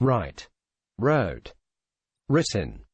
write, wrote, written.